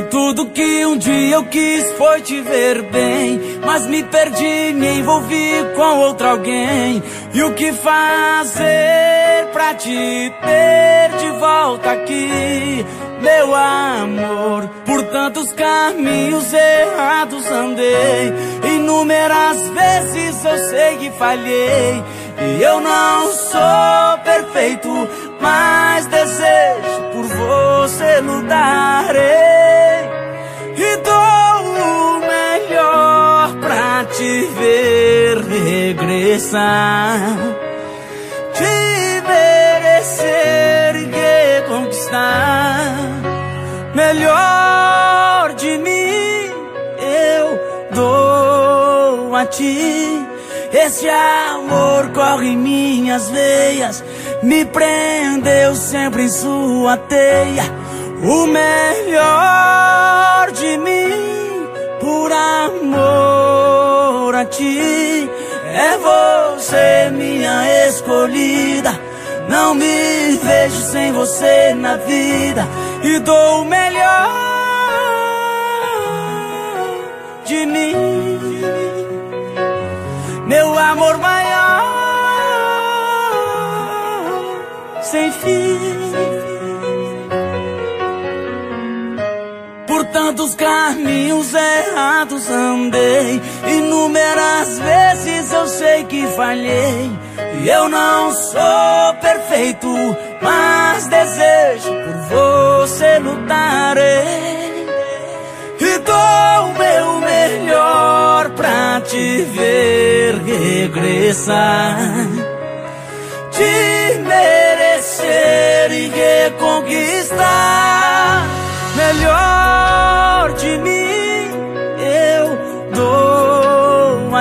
Tudo que um dia eu quis foi te ver bem, mas me perdi, me envolvi com outro alguém. E o que fazer pra te ter de volta aqui? Meu amor, por tantos caminhos errados andei. Inúmeras vezes eu sei que falhei. E eu não sou perfeito, mas desejo por você lutarei. Regressar. Te merecer e conquistar. Melhor de mim eu dou a ti. Esse amor corre em minhas veias, me prendeu sempre em sua teia. O melhor de mim, por amor a ti, é você, minha escolhida. Não me vejo sem você na vida e dou o melhor de mim meu amor maior, sem fim. Por tantos caminhos errados andei, inúmeras vezes eu sei que falhei. E eu não sou perfeito, mas desejo por você lutarei. E dou o meu melhor pra te ver regressar.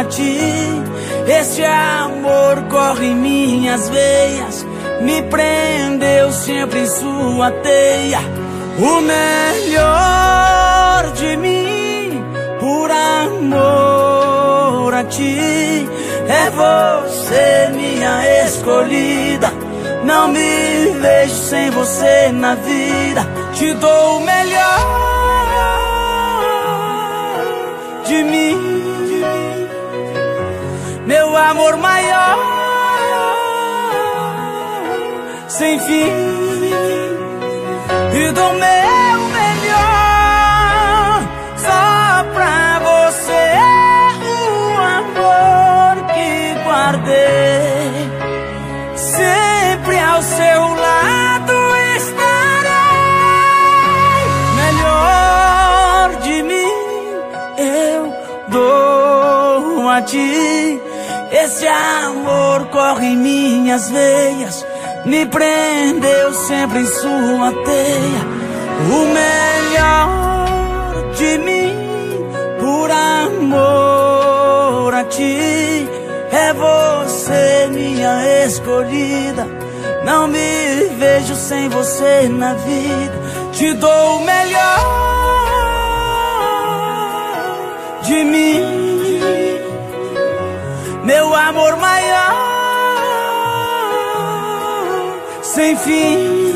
A ti. Amor corre em minhas veias, me prendeu sempre em sua teia. O melhor de mim, por amor a ti, é você, minha escolhida. Não me vejo sem você na vida, te dou o melhor de mim, meu amor maior, sem fim e do meu melhor só pra você o amor que guardei. Sempre ao seu lado estarei. Melhor de mim eu dou a ti esse amor corre em minhas veias me prendeu sempre em sua teia. O melhor de mim, por amor a ti, é você, minha escolhida. Não me vejo sem você na vida. Te dou o melhor meu amor maior sem fim.